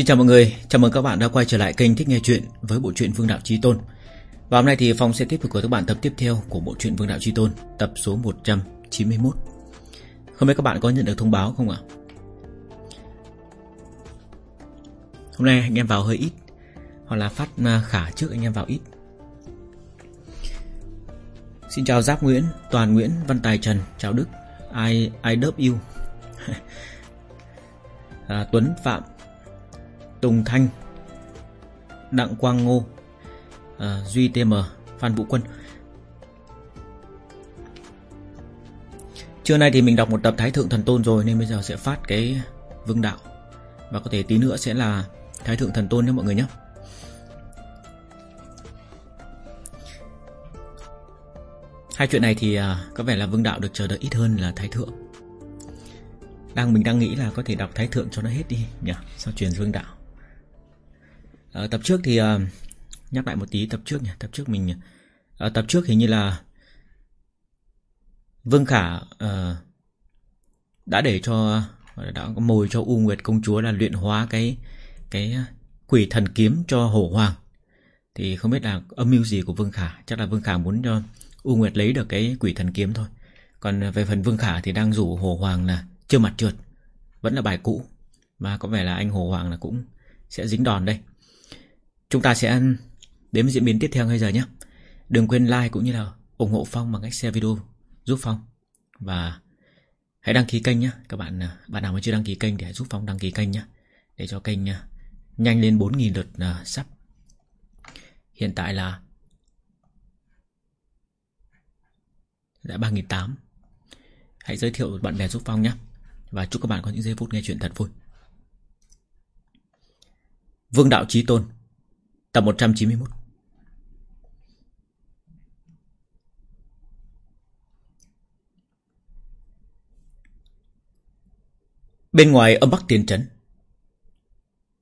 Xin chào mọi người, chào mừng các bạn đã quay trở lại kênh Thích Nghe Chuyện với bộ truyện Vương Đạo Trí Tôn. Và hôm nay thì Phong sẽ tiếp tục gửi các bạn tập tiếp theo của bộ truyện Vương Đạo Trí Tôn, tập số 191 Không biết các bạn có nhận được thông báo không ạ? Hôm nay anh em vào hơi ít Hoặc là phát à, khả trước anh em vào ít. Xin chào Giáp Nguyễn, Toàn Nguyễn, Văn Tài Trần, chào Đức I, I love you à, Tuấn Phạm Tùng Thanh Đặng Quang Ngô à, Duy TM Phan Vũ Quân. Trưa nay thì mình đọc một tập Thái Thượng Thần Tôn rồi Nên bây giờ sẽ phát cái Vương Đạo. Và có thể tí nữa sẽ là Thái Thượng Thần Tôn nhé mọi người nhé. Hai chuyện này thì à, có vẻ là Vương Đạo được chờ đợi ít hơn là Thái Thượng. Đang Mình đang nghĩ là có thể đọc Thái Thượng cho nó hết đi nhỉ. Sao truyền Vương Đạo? À, Tập trước thì à, Nhắc lại một tí tập trước nhỉ Tập trước mình à, Tập trước hình như là Vương Khả à, Đã để cho Đã có mồi cho U Nguyệt công chúa là luyện hóa cái Cái quỷ thần kiếm cho hổ hoàng. Thì không biết là âm mưu gì của Vương Khả Chắc là Vương Khả muốn cho U Nguyệt lấy được cái quỷ thần kiếm thôi. Còn về phần Vương Khả thì đang rủ Hồ Hoàng là chưa mặt trượt Vẫn là bài cũ. Mà có vẻ là anh Hồ Hoàng là cũng sẽ dính đòn đây. Chúng ta sẽ đến với diễn biến tiếp theo ngay giờ nhé. Đừng quên like cũng như là ủng hộ Phong bằng cách share video giúp Phong. Và hãy đăng ký kênh nhé. Các bạn à, bạn nào mà chưa đăng ký kênh thì hãy giúp Phong đăng ký kênh nhé. Để cho kênh à, nhanh lên 4.000 lượt à, sắp. Hiện tại là đã 3.800 Hãy giới thiệu bạn bè giúp Phong nhé. Và chúc các bạn có những giây phút nghe chuyện thật vui. Vương Đạo trí Tôn. Tập 191 Bên ngoài âm Bắc Tiên Trấn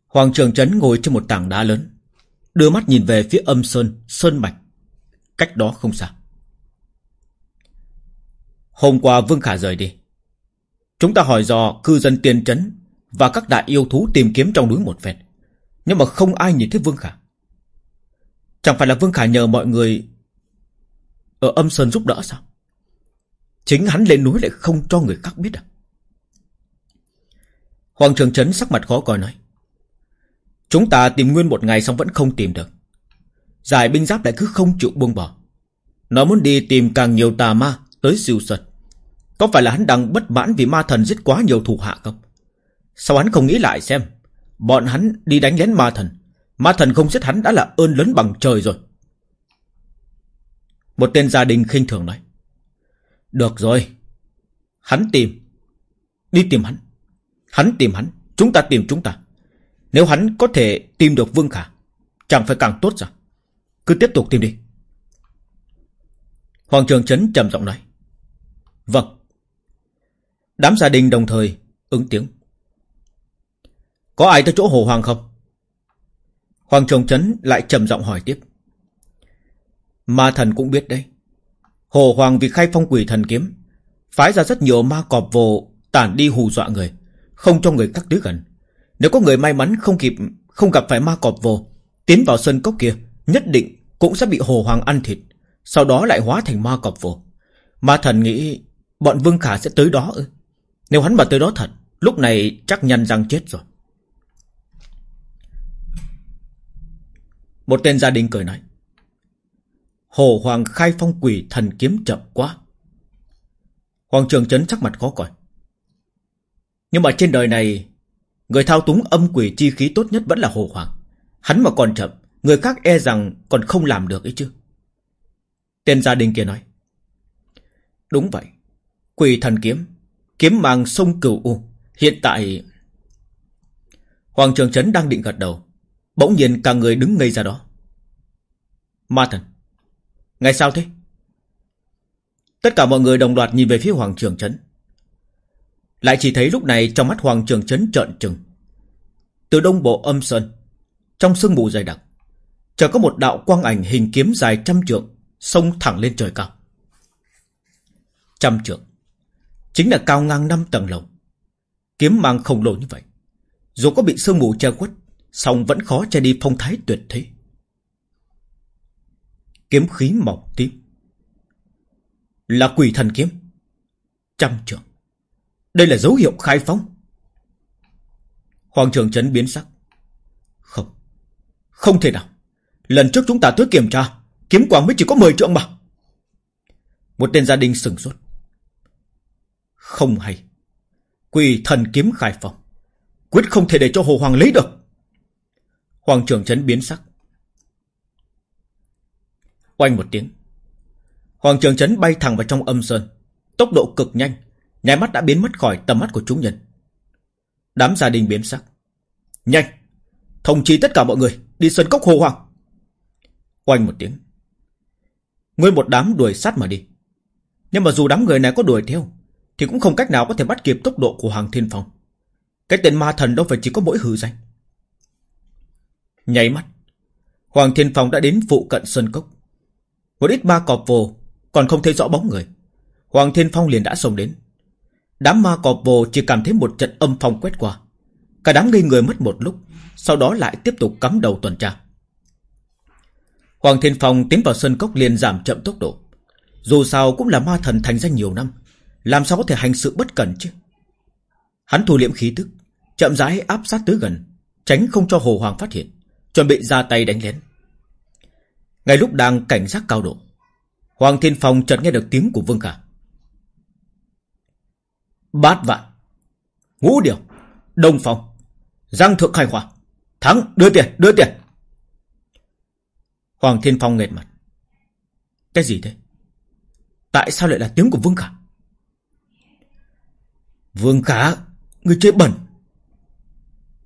Hoàng Trường Trấn ngồi trên một tảng đá lớn Đưa mắt nhìn về phía âm Sơn, Sơn Bạch Cách đó không xa. Hôm qua Vương Khả rời đi. Chúng ta hỏi dò cư dân tiên trấn Và các đại yêu thú tìm kiếm trong núi một phen Nhưng mà không ai nhìn thấy Vương Khả. Chẳng phải là Vương Khả nhờ mọi người Ở âm sơn giúp đỡ sao? Chính hắn lên núi lại không cho người khác biết à? Hoàng Trường Trấn sắc mặt khó coi nói, Chúng ta tìm nguyên một ngày xong vẫn không tìm được. Giải binh giáp lại cứ không chịu buông bỏ. Nó muốn đi tìm càng nhiều tà ma Tới siêu sật Có phải là hắn đang bất mãn vì ma thần giết quá nhiều thủ hạ không? Sao hắn không nghĩ lại xem, Bọn hắn đi đánh lén ma thần Ma thần không giết hắn đã là ơn lớn bằng trời rồi. Một tên gia đình khinh thường nói, Được rồi, Hắn tìm, Đi tìm hắn Hắn tìm hắn, Chúng ta tìm chúng ta. Nếu hắn có thể tìm được Vương Khả, Chẳng phải càng tốt sao? Cứ tiếp tục tìm đi. Hoàng Trường Trấn trầm giọng nói Vâng. Đám gia đình đồng thời ứng tiếng, Có ai tới chỗ Hồ Hoàng không? Hoàng Trường Trấn lại trầm giọng hỏi tiếp. Ma thần cũng biết đấy. Hồ Hoàng vì khai phong quỷ thần kiếm, Phái ra rất nhiều ma cọp vồ Tản đi hù dọa người, Không cho người cắt đứa gần. Nếu có người may mắn không kịp, Không gặp phải ma cọp vồ Tiến vào sân cốc kia, Nhất định cũng sẽ bị Hồ Hoàng ăn thịt, Sau đó lại hóa thành ma cọp vồ Ma thần nghĩ Bọn Vương Khả sẽ tới đó ư? Nếu hắn mà tới đó thật, Lúc này chắc nhăn răng chết rồi. Một tên gia đình cười nói, Hồ Hoàng khai phong quỷ thần kiếm chậm quá. Hoàng trường chấn sắc mặt khó coi. Nhưng mà trên đời này, Người thao túng âm quỷ chi khí tốt nhất vẫn là Hồ Hoàng. Hắn mà còn chậm, Người khác e rằng còn không làm được ấy chứ. Tên gia đình kia nói, Đúng vậy, Quỷ thần kiếm Kiếm mang sông cửu U. Hiện tại Hoàng Trường chấn đang định gật đầu Bỗng nhiên cả người đứng ngây ra đó. Ma thần Ngày sao thế? Tất cả mọi người đồng loạt nhìn về phía Hoàng Trường Trấn Lại chỉ thấy lúc này trong mắt Hoàng Trường Trấn trợn trừng. Từ đông bộ âm sơn, Trong sương mù dày đặc, Chợt có một đạo quang ảnh hình kiếm dài trăm trượng Xông thẳng lên trời cao. Trăm trượng, Chính là cao ngang năm tầng lầu. Kiếm mang khổng lồ như vậy, Dù có bị sương mù che khuất song vẫn khó che đi phong thái tuyệt thế. Kiếm khí màu tím. Là quỷ thần kiếm. Trăm trường Đây là dấu hiệu khai phóng. Hoàng trường chấn biến sắc. Không. Không thể nào. Lần trước chúng ta tới kiểm tra, Kiếm quang mới chỉ có 10 trượng mà. Một tên gia đình sừng sốt. Không hay. Quỷ thần kiếm khai phóng. Quyết không thể để cho Hồ Hoàng lấy được. Hoàng trường chấn biến sắc. Oanh một tiếng. Hoàng trường chấn bay thẳng vào trong âm sơn. Tốc độ cực nhanh. Nhái mắt đã biến mất khỏi tầm mắt của chúng nhân. Đám gia đình biến sắc. Nhanh! Thông chí tất cả mọi người. Đi sân cốc hồ hoàng Oanh một tiếng. Nguyên một đám đuổi sát mà đi. Nhưng mà dù đám người này có đuổi theo, Thì cũng không cách nào có thể bắt kịp tốc độ của Hoàng Thiên Phong. Cái tên ma thần đâu phải chỉ có mỗi hư danh. Nháy mắt. Hoàng Thiên Phong đã đến phụ cận Sơn Cốc. Một ít ma cọp vồ Còn không thấy rõ bóng người. Hoàng Thiên Phong liền đã xông đến. Đám ma cọp vồ chỉ cảm thấy một trận âm phong quét qua. Cả đám ngây người mất một lúc, Sau đó lại tiếp tục cắm đầu tuần tra. Hoàng Thiên Phong tiến vào sân cốc liền giảm chậm tốc độ. Dù sao cũng là ma thần thành danh nhiều năm, Làm sao có thể hành sự bất cẩn chứ? Hắn thu liễm khí tức, Chậm rãi áp sát tới gần, Tránh không cho Hồ Hoàng phát hiện. Chuẩn bị ra tay đánh lén. Ngay lúc đang cảnh giác cao độ, Hoàng Thiên Phong chợt nghe được tiếng của Vương Khả. Bát vạn, Ngũ điều Đông Phong, Giang Thượng Khai Hòa Thắng, đưa tiền đưa tiền. Hoàng Thiên Phong nghệt mặt. Cái gì thế? Tại sao lại là tiếng của Vương Khả? Vương Khả, Người chơi bẩn.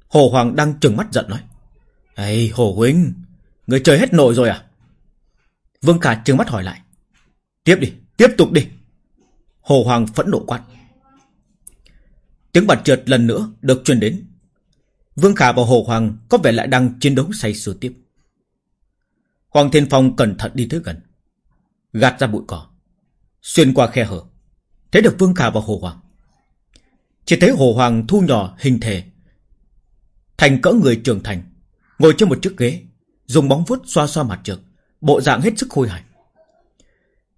Hồ Hoàng đang trừng mắt giận nói. Ây Hồ Huynh Người chơi hết nội rồi à Vương Khả trừng mắt hỏi lại Tiếp đi, tiếp tục đi Hồ Hoàng phẫn nộ quát Tiếng bật trượt lần nữa được truyền đến. Vương Khả và Hồ Hoàng có vẻ lại đang chiến đấu say sưa tiếp. Hoàng Thiên Phong cẩn thận đi tới gần. Gạt ra bụi cỏ. Xuyên qua khe hở. Thấy được Vương Khả và Hồ Hoàng. Chỉ thấy Hồ Hoàng thu nhỏ hình thể. Thành cỡ người trưởng thành. Ngồi trên một chiếc ghế. Dùng bóng vuốt xoa xoa mặt trượt. Bộ dạng hết sức khôi hài.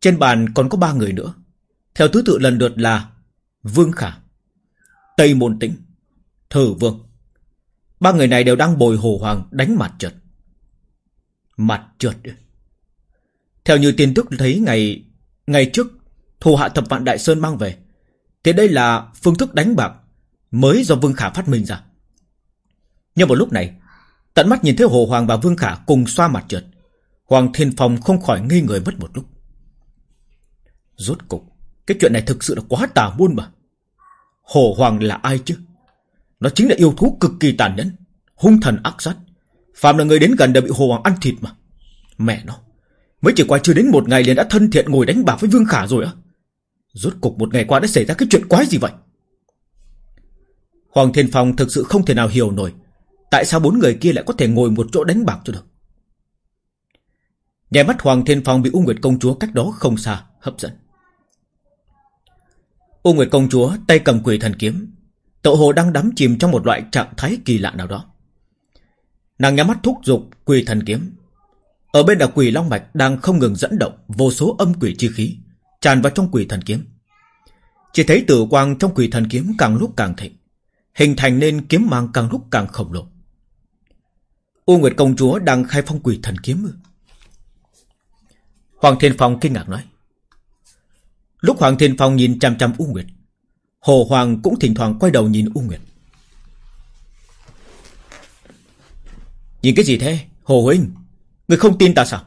Trên bàn còn có ba người nữa. Theo thứ tự lần lượt là Vương Khả, Tây Môn Tĩnh, Thử Vương. Ba người này đều đang bồi hồ hoàng đánh mặt trượt. Mặt trượt. Theo như tin tức thấy ngày ngày trước thù hạ thập vạn Đại Sơn mang về. Thì đây là phương thức đánh bạc mới do Vương Khả phát minh ra. Nhưng vào lúc này, tận mắt nhìn thấy Hồ Hoàng và Vương Khả cùng xoa mặt trượt. Hoàng Thiên Phong không khỏi nghi người mất một lúc. Rốt cục, cái chuyện này thực sự là quá tà môn mà. Hồ Hoàng là ai chứ? Nó chính là yêu thú cực kỳ tàn nhẫn, hung thần ác sát. Phạm là người đến gần đều bị Hồ Hoàng ăn thịt mà. Mẹ nó, mới chỉ qua chưa đến một ngày liền đã thân thiện ngồi đánh bạc với Vương Khả rồi á. Rốt cục một ngày qua đã xảy ra cái chuyện quái gì vậy? Hoàng Thiên Phong thực sự không thể nào hiểu nổi Tại sao bốn người kia lại có thể ngồi một chỗ đánh bạc cho được Nhà mắt Hoàng Thiên Phong bị U Nguyệt Công Chúa cách đó không xa Hấp dẫn U Nguyệt công chúa tay cầm quỷ thần kiếm, tậu hồ đang đắm chìm trong một loại trạng thái kỳ lạ nào đó. Nàng nhắm mắt thúc giục quỷ thần kiếm. Ở bên là quỷ long mạch đang không ngừng dẫn động vô số âm quỷ chi khí tràn vào trong quỷ thần kiếm. Chỉ thấy tử quang trong quỷ thần kiếm càng lúc càng thịnh, hình thành nên kiếm mang càng lúc càng khổng lồ. U Nguyệt công chúa đang khai phong quỷ thần kiếm Hoàng Thiên Phong kinh ngạc nói. Lúc Hoàng Thiên Phong nhìn chăm chăm U Nguyệt, Hồ Hoàng cũng thỉnh thoảng quay đầu nhìn U Nguyệt. Nhìn cái gì thế? Hồ Huynh Ngươi không tin ta sao?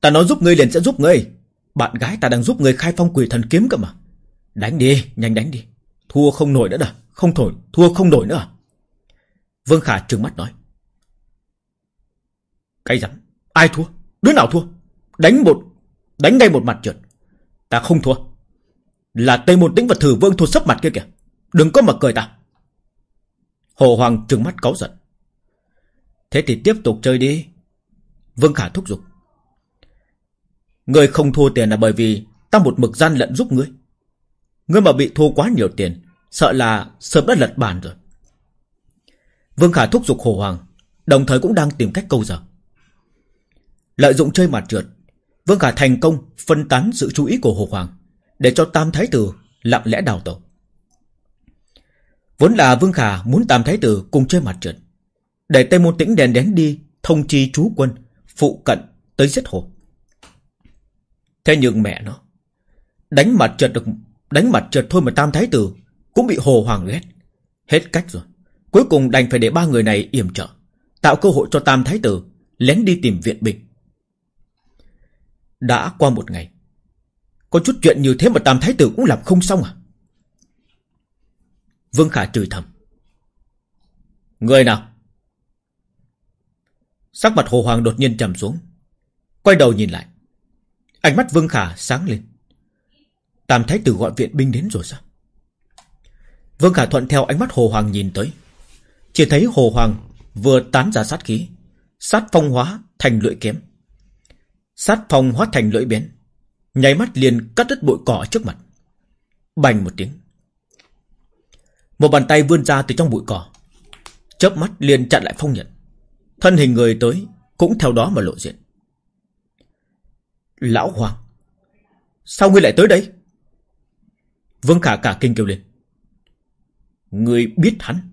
Ta nói giúp ngươi liền sẽ giúp ngươi. Bạn gái ta đang giúp ngươi khai phong quỷ thần kiếm cơ mà. Đánh đi, nhanh đánh đi. Thua không nổi nữa đâu Không thổi, thua không nổi nữa. Vương Khả trừng mắt nói. Cái rắm Ai thua? Đứa nào thua? Đánh một, Đánh ngay một mặt trượt. Ta không thua. Là Tây Môn Tĩnh và Thử Vương thua sấp mặt kia kìa. Đừng có mà cười ta. Hồ Hoàng trừng mắt cáu giận. Thế thì tiếp tục chơi đi. Vương Khả thúc giục. Ngươi không thua tiền là bởi vì Ta một mực gian lận giúp ngươi. Ngươi mà bị thua quá nhiều tiền, Sợ là sớm đã lật bàn rồi. Vương Khả thúc giục Hồ Hoàng, Đồng thời cũng đang tìm cách câu giờ. Lợi dụng chơi mặt trượt. Vương Khả thành công phân tán sự chú ý của Hồ Hoàng, Để cho Tam Thái Tử lặng lẽ đào tẩu. Vốn là Vương Khả muốn Tam Thái Tử cùng chơi mặt trượt, Để Tây Môn Tĩnh đèn đén đi Thông chi chú quân, Phụ cận tới giết Hồ. Thế nhưng mẹ nó, Đánh mặt trượt được, Đánh mặt trượt thôi mà Tam Thái Tử Cũng bị Hồ Hoàng ghét. Hết cách rồi, Cuối cùng đành phải để ba người này yểm trợ, Tạo cơ hội cho Tam Thái Tử Lén đi tìm viện binh. Đã qua một ngày. Có chút chuyện như thế mà Tam Thái Tử cũng làm không xong à? Vương Khả trừ thầm. Người nào? Sắc mặt Hồ Hoàng đột nhiên trầm xuống, Quay đầu nhìn lại. Ánh mắt Vương Khả sáng lên. Tam Thái Tử gọi viện binh đến rồi sao? Vương Khả thuận theo ánh mắt Hồ Hoàng nhìn tới. Chỉ thấy Hồ Hoàng vừa tán ra sát khí, Sát phong hóa thành lưỡi kiếm. Sát phong hóa thành lưỡi bén Nháy mắt liền cắt đứt bụi cỏ trước mặt. Bành một tiếng, Một bàn tay vươn ra từ trong bụi cỏ, chớp mắt liền chặn lại phong nhận. Thân hình người tới Cũng theo đó mà lộ diện. Lão Hoàng, Sao ngươi lại tới đây? Vương Khả cả kinh kêu lên. Ngươi biết hắn?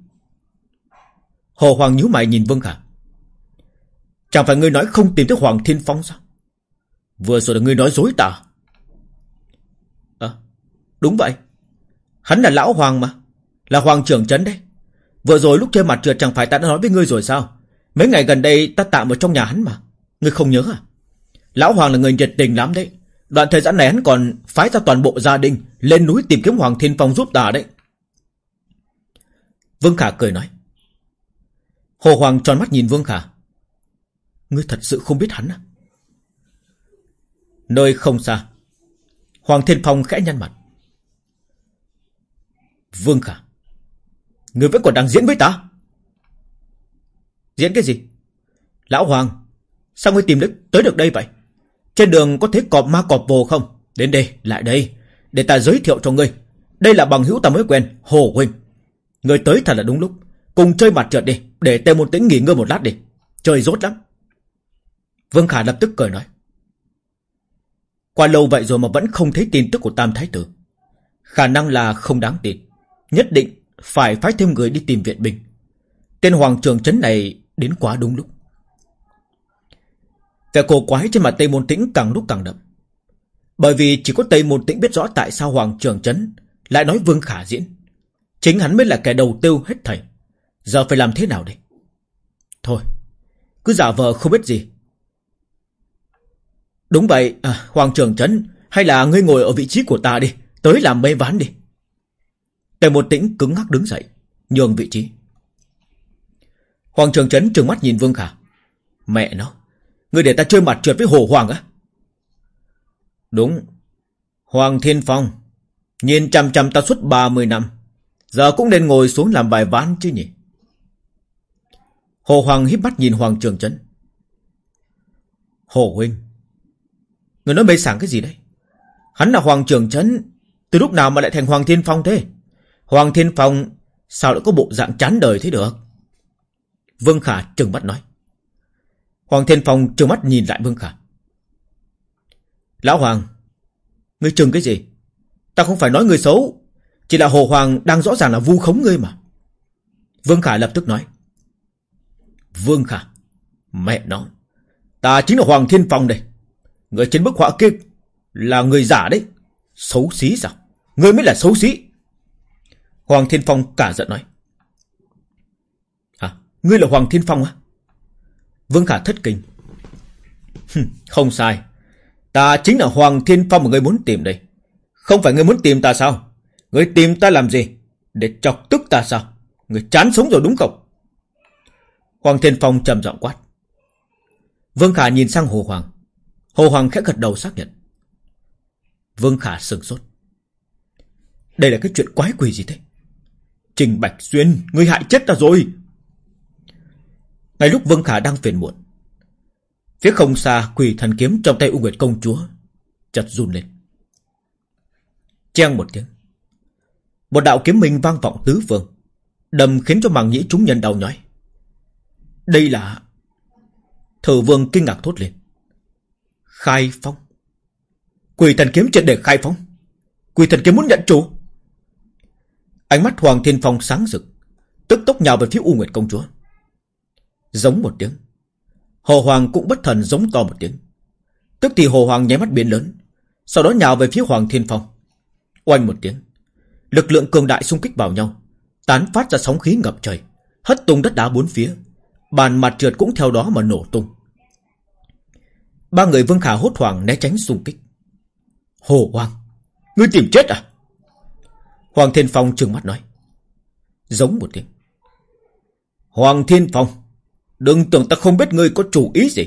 Hồ Hoàng nhíu mày nhìn Vương Khả. Chẳng phải ngươi nói không tìm thấy Hoàng Thiên Phong sao? Vừa rồi là ngươi nói dối ta. À đúng vậy. Hắn là lão Hoàng mà, Là Hoàng trưởng trấn đấy. Vừa rồi lúc chơi mặt trượt chẳng phải ta đã nói với ngươi rồi sao? Mấy ngày gần đây ta tạm ở trong nhà hắn mà, Ngươi không nhớ à? Lão Hoàng là người nhiệt tình lắm đấy. Đoạn thời gian này hắn còn phái ra toàn bộ gia đình Lên núi tìm kiếm Hoàng Thiên Phong giúp ta đấy. Vương Khả cười nói. Hồ Hoàng tròn mắt nhìn Vương Khả. Ngươi thật sự không biết hắn à? Nơi không xa. Hoàng Thiên Phong khẽ nhăn mặt. Vương Khả, người vẫn còn đang diễn với ta? Diễn cái gì? Lão Hoàng, Sao ngươi tìm được, tới được đây vậy? Trên đường có thấy cọp ma cọp vồ không? Đến đây, lại đây, Để ta giới thiệu cho ngươi. Đây là bằng hữu ta mới quen, Hồ Huynh Ngươi tới thật là đúng lúc. Cùng chơi mặt trượt đi, Để tề một tĩnh nghỉ ngơi một lát đi. Chơi rốt lắm. Vương Khả lập tức cười nói. Qua lâu vậy rồi mà vẫn không thấy tin tức của Tam Thái Tử. Khả năng là không đáng tin. Nhất định phải phái thêm người đi tìm viện binh. Tên Hoàng Trường Trấn này đến quá đúng lúc. Vẻ cổ quái trên mặt Tây Môn Tĩnh càng lúc càng đậm. Bởi vì chỉ có Tây Môn Tĩnh biết rõ tại sao Hoàng Trường Trấn lại nói Vương Khả diễn. Chính hắn mới là kẻ đầu tiêu hết thảy Giờ phải làm thế nào đây? Thôi, Cứ giả vờ không biết gì. Đúng vậy à, Hoàng Trường Trấn Hay là ngươi ngồi ở vị trí của ta đi Tới làm mê ván đi. Tề một tĩnh cứng ngắc đứng dậy Nhường vị trí. Hoàng Trường Trấn trừng mắt nhìn Vương Khả. Mẹ nó Ngươi để ta chơi mặt trượt với Hồ Hoàng á. Đúng Hoàng Thiên Phong Nhìn chăm chăm ta suốt 30 năm Giờ cũng nên ngồi xuống làm bài ván chứ nhỉ? Hồ Hoàng híp mắt nhìn Hoàng Trường Trấn. Hồ Huynh Người nói mê sảng cái gì đấy? Hắn là Hoàng Trường Trấn Từ lúc nào mà lại thành Hoàng Thiên Phong thế? Hoàng Thiên Phong Sao lại có bộ dạng chán đời thế được? Vương Khả trừng mắt nói. Hoàng Thiên Phong trừng mắt nhìn lại Vương Khả. Lão Hoàng, Ngươi trừng cái gì? Ta không phải nói người xấu, Chỉ là Hồ Hoàng đang rõ ràng là vu khống ngươi mà. Vương Khả lập tức nói. Vương Khả, Mẹ nó, Ta chính là Hoàng Thiên Phong đây. Người trên bức họa kia Là người giả đấy. Xấu xí sao? Người mới là xấu xí. Hoàng Thiên Phong cả giận nói. Hả? Ngươi là Hoàng Thiên Phong á Vương Khả thất kinh. Không sai. Ta chính là Hoàng Thiên Phong mà ngươi muốn tìm đây. Không phải ngươi muốn tìm ta sao? Ngươi tìm ta làm gì? Để chọc tức ta sao? Ngươi chán sống rồi đúng không? Hoàng Thiên Phong trầm giọng quát. Vương Khả nhìn sang Hồ Hoàng. Hồ Hoàng khẽ gật đầu xác nhận. Vương Khả sừng sốt. Đây là cái chuyện quái quỷ gì thế? Trình Bạch Xuyên, Ngươi hại chết ta rồi. Ngay lúc Vương Khả đang phiền muộn, Phía không xa quỳ thần kiếm trong tay U Nguyệt Công Chúa Chật run lên. Cheng một tiếng, Một đạo kiếm minh vang vọng tứ phương Đầm khiến cho màng nhĩ chúng nhân đau nhói. Đây là... Thử vương kinh ngạc thốt lên. Khai phong. Quỷ thần kiếm triệt để khai phong. Quỷ thần kiếm muốn nhận chủ. Ánh mắt Hoàng Thiên Phong sáng rực. Tức tốc nhào về phía U Nguyệt công chúa. Giống một tiếng. Hồ Hoàng cũng bất thần giống to một tiếng. Tức thì Hồ Hoàng nháy mắt biến lớn. Sau đó nhào về phía Hoàng Thiên Phong. Oanh một tiếng. Lực lượng cường đại xung kích vào nhau. Tán phát ra sóng khí ngập trời. Hất tung đất đá bốn phía. Bàn mặt trượt cũng theo đó mà nổ tung. Ba người Vương Khả hốt hoảng né tránh xung kích. Hồ Hoàng, ngươi tìm chết à? Hoàng Thiên Phong trừng mắt nói. Giống một tiếng. Hoàng Thiên Phong, đừng tưởng ta không biết ngươi có chủ ý gì.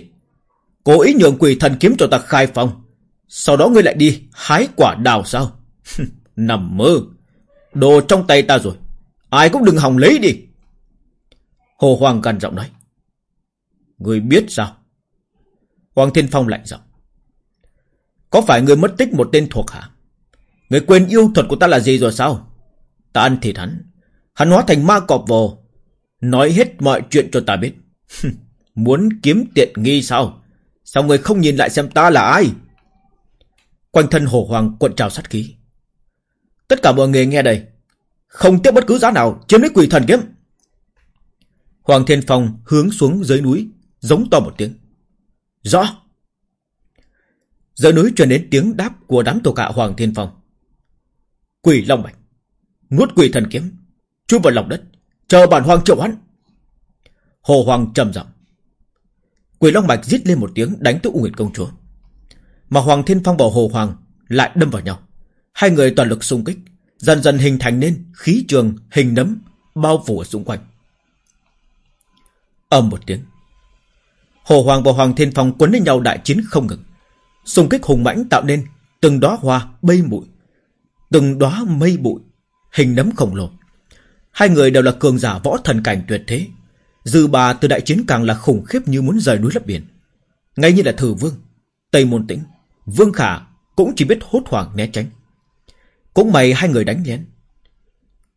Cố ý nhượng quỷ thần kiếm cho ta khai phong. Sau đó ngươi lại đi hái quả đào sao? Nằm mơ. Đồ trong tay ta rồi. Ai cũng đừng hòng lấy đi. Hồ Hoàng gần giọng nói. Ngươi biết sao? Hoàng Thiên Phong lạnh giọng. Có phải người mất tích một tên thuộc hạ? Người quên yêu thuật của ta là gì rồi sao? Ta ăn thịt hắn. Hắn hóa thành ma cọp vồ. Nói hết mọi chuyện cho ta biết. Muốn kiếm tiện nghi sao? Sao người không nhìn lại xem ta là ai? Quanh thân hồ hoàng cuộn trào sát khí. Tất cả mọi người nghe đây. Không tiếp bất cứ giá nào chiếm lấy quỷ thần kiếm. Hoàng Thiên Phong hướng xuống dưới núi, giống to một tiếng. Rõ. giờ núi truyền đến tiếng đáp của đám tổ cạ Hoàng Thiên Phong. Quỷ Long Bạch. Nuốt quỷ thần kiếm. Chui vào lòng đất. Chờ bản hoàng triệu hắn. Hồ Hoàng trầm giọng. Quỷ Long Bạch giết lên một tiếng đánh tới U Nguyệt Công Chúa. Mà Hoàng Thiên Phong và Hồ Hoàng lại đâm vào nhau. Hai người toàn lực xung kích. Dần dần hình thành nên khí trường hình nấm bao phủ ở xung quanh. ầm một tiếng. Hồ Hoàng và Hoàng Thiên Phong quấn lên nhau đại chiến không ngừng. Xung kích hùng mãnh tạo nên từng đóa hoa bay bụi, từng đóa mây bụi, hình nấm khổng lồ. Hai người đều là cường giả võ thần cảnh tuyệt thế. Dư bà từ đại chiến càng là khủng khiếp như muốn rời núi lấp biển. Ngay như là Thử Vương, Tây Môn Tĩnh, Vương Khả cũng chỉ biết hốt hoảng né tránh. Cũng may hai người đánh lén.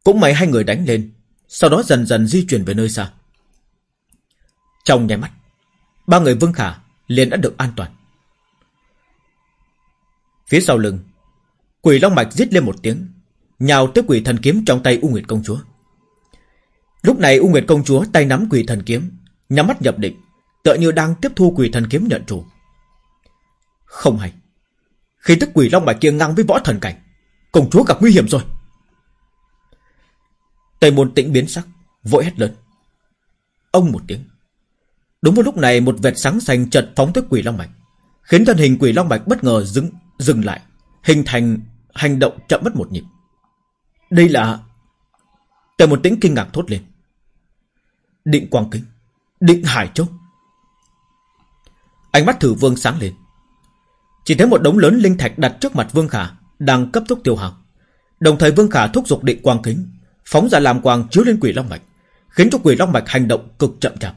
Cũng may hai người đánh lên, sau đó dần dần di chuyển về nơi xa. Trong nháy mắt, ba người Vương Khả liền đã được an toàn. Phía sau lưng, quỷ long mạch rít lên một tiếng, nhào tới quỷ thần kiếm trong tay U Nguyệt công chúa. Lúc này U Nguyệt công chúa tay nắm quỷ thần kiếm, nhắm mắt nhập định, tựa như đang tiếp thu quỷ thần kiếm nhận chủ. Không hay. Khi tức quỷ long mạch kia ngang với võ thần cảnh, công chúa gặp nguy hiểm rồi. Tây môn tĩnh biến sắc, vội hét lớn. Ông một tiếng. Đúng vào lúc này một vệt sáng xanh chợt phóng tới quỷ long mạch, khiến thân hình quỷ long mạch bất ngờ dừng dừng lại, hình thành hành động chậm mất một nhịp. Đây là... Tề một tiếng kinh ngạc thốt lên. Định Quang Kính, Định Hải Châu. Ánh mắt thử vương sáng lên. Chỉ thấy một đống lớn linh thạch đặt trước mặt Vương Khả đang cấp tốc tiêu hao. Đồng thời Vương Khả thúc giục định quang kính, phóng ra làm quang chiếu lên quỷ long mạch, khiến cho quỷ long mạch hành động cực chậm chạp.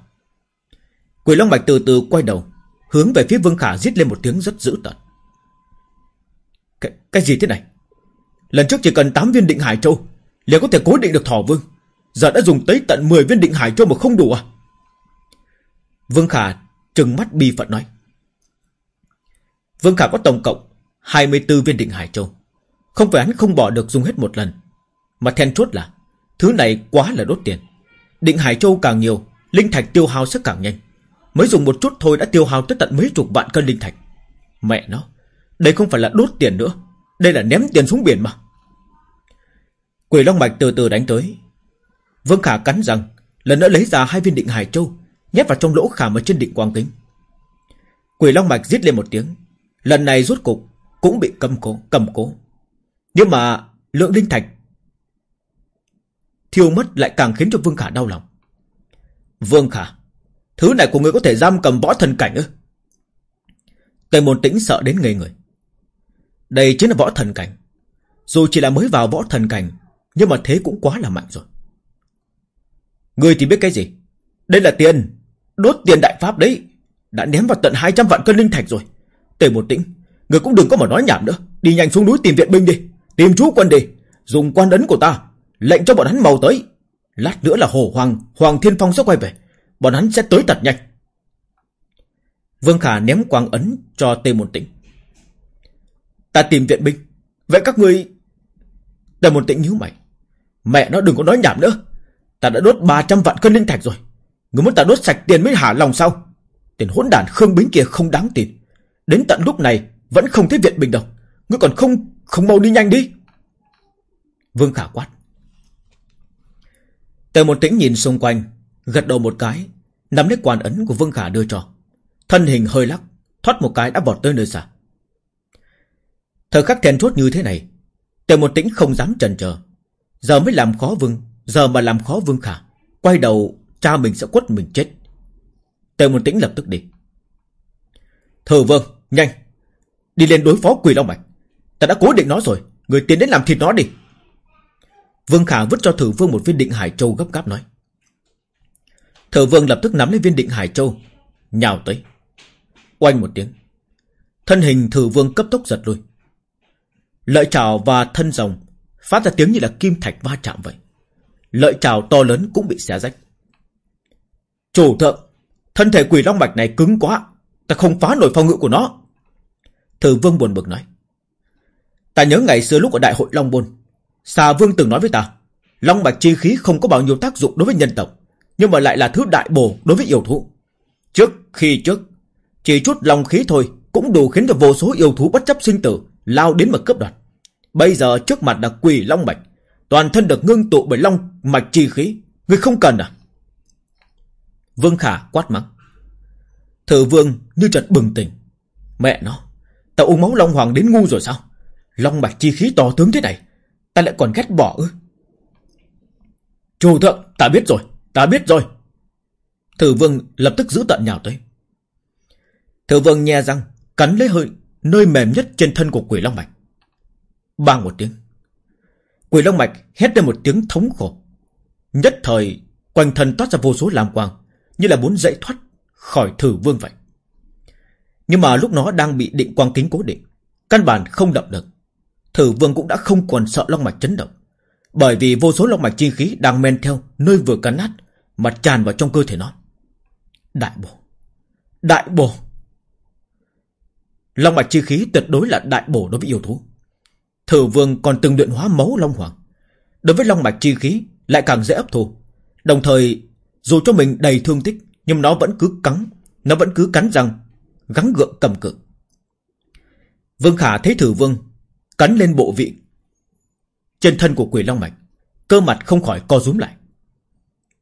Quỷ long Bạch từ từ quay đầu, hướng về phía Vương Khả giết lên một tiếng rất dữ tợn. Cái, cái gì thế này? Lần trước chỉ cần 8 viên định hải châu liền có thể cố định được thỏ vương. Giờ đã dùng tới tận 10 viên định hải châu mà không đủ à? Vương Khả trừng mắt bi phận nói. Vương Khả có tổng cộng 24 viên định hải châu. Không phải hắn không bỏ được dùng hết một lần. Mà then chốt là thứ này quá là đốt tiền. Định hải châu càng nhiều, linh thạch tiêu hao sẽ càng nhanh. Mới dùng một chút thôi đã tiêu hao tới tận mấy chục vạn cân linh thạch. Mẹ nó, đây không phải là đốt tiền nữa, đây là ném tiền xuống biển mà. Quỷ Long Mạch từ từ đánh tới. Vương Khả cắn răng, lần nữa lấy ra hai viên định hải châu, nhét vào trong lỗ khảm ở trên định quang kính. Quỷ Long Mạch giết lên một tiếng, lần này rút cục cũng bị cầm cố, cầm cố. Nhưng mà lượng linh thạch thiêu mất lại càng khiến cho Vương Khả đau lòng. Vương Khả, thứ này của người có thể giam cầm võ thần cảnh ư? Tề môn tĩnh sợ đến ngây người. Đây chính là võ thần cảnh. Dù chỉ là mới vào võ thần cảnh, nhưng mà thế cũng quá là mạnh rồi. Người thì biết cái gì? Đây là tiền, đốt tiền đại pháp đấy. Đã ném vào tận 200 vạn cân linh thạch rồi. Tề một tĩnh, người cũng đừng có mà nói nhảm nữa. Đi nhanh xuống núi tìm viện binh đi. Tìm chú quân đi. Dùng quan ấn của ta. Lệnh cho bọn hắn màu tới. Lát nữa là Hồ Hoàng, Hoàng Thiên Phong sẽ quay về. Bọn hắn sẽ tới thật nhanh. Vương Khả ném quang ấn cho Tề Môn Tĩnh Ta tìm viện binh. Vậy các ngươi Tề Môn Tĩnh nhíu mày. Mẹ nó đừng có nói nhảm nữa. Ta đã đốt 300 vạn cân linh thạch rồi. Người muốn ta đốt sạch tiền mới hả lòng sao? Tiền hỗn đản Khương Bính kia không đáng tin Đến tận lúc này, Vẫn không thấy viện binh đâu. Ngươi còn không không mau đi nhanh đi. Vương Khả quát. Tề một tĩnh nhìn xung quanh Gật đầu một cái, Nắm lấy quan ấn của Vương Khả đưa cho. Thân hình hơi lắc, Thoát một cái đã vọt tới nơi xa. Thời khắc thèn chốt như thế này, Tề một tĩnh không dám chần chờ. Giờ mới làm khó Vương, Giờ mà làm khó Vương Khả, Quay đầu, cha mình sẽ quất mình chết. Tề một tĩnh lập tức đi. Thử vương nhanh, Đi lên đối phó quỷ long mạch. Ta đã cố định nó rồi, Người tiến đến làm thịt nó đi. Vương Khả vứt cho thử vương một viên định Hải Châu gấp gáp nói. Thử vương lập tức nắm lấy viên định Hải Châu, Nhào tới. Oanh một tiếng, Thân hình thử vương cấp tốc giật lui. Lợi trào và thân rồng Phát ra tiếng như là kim thạch va chạm vậy. Lợi trào to lớn cũng bị xé rách. Chủ thượng, Thân thể quỷ long mạch này cứng quá, Ta không phá nổi phòng ngự của nó. Thử vương buồn bực nói, Ta nhớ ngày xưa lúc ở đại hội Long Bôn Xà vương từng nói với ta, Long mạch chi khí không có bao nhiêu tác dụng đối với nhân tộc. Nhưng mà lại là thứ đại bổ đối với yêu thú. Trước khi trước, Chỉ chút long khí thôi Cũng đủ khiến cho vô số yêu thú bất chấp sinh tử, Lao đến mà cướp đoạt. Bây giờ trước mặt là quỷ long mạch, Toàn thân được ngưng tụ bởi long mạch chi khí. Người không cần à? Vương Khả quát mắng. Thử vương như chợt bừng tỉnh. Mẹ nó Ta uống máu long hoàng đến ngu rồi sao? Long mạch chi khí to tướng thế này, Ta lại còn ghét bỏ ư? Chủ thượng, ta biết rồi. Ta biết rồi. Thử vương lập tức giữ tận nhào tới. Thử vương nhe răng, Cắn lấy hơi Nơi mềm nhất trên thân của quỷ long mạch. Bang một tiếng. Quỷ long mạch hét lên một tiếng thống khổ. Nhất thời, Quanh thân toát ra vô số lam quang, Như là muốn dậy thoát khỏi thử vương vậy. Nhưng mà lúc nó đang bị định quang kính cố định, Căn bản không động được. Thử vương cũng đã không còn sợ long mạch chấn động, Bởi vì vô số long mạch chi khí đang men theo Nơi vừa cắn nát mà tràn vào trong cơ thể nó. Đại bổ Đại bổ Long mạch chi khí tuyệt đối là đại bổ đối với yêu thú. Thử vương còn từng luyện hóa máu long hoàng. Đối với long mạch chi khí Lại càng dễ ấp thu. Đồng thời, dù cho mình đầy thương tích, Nhưng nó vẫn cứ cắn, Nó vẫn cứ cắn răng Gắn gượng cầm cự. Vương Khả thấy thử vương Cắn lên bộ vị Trên thân của quỷ long mạch, Cơ mặt không khỏi co rúm lại.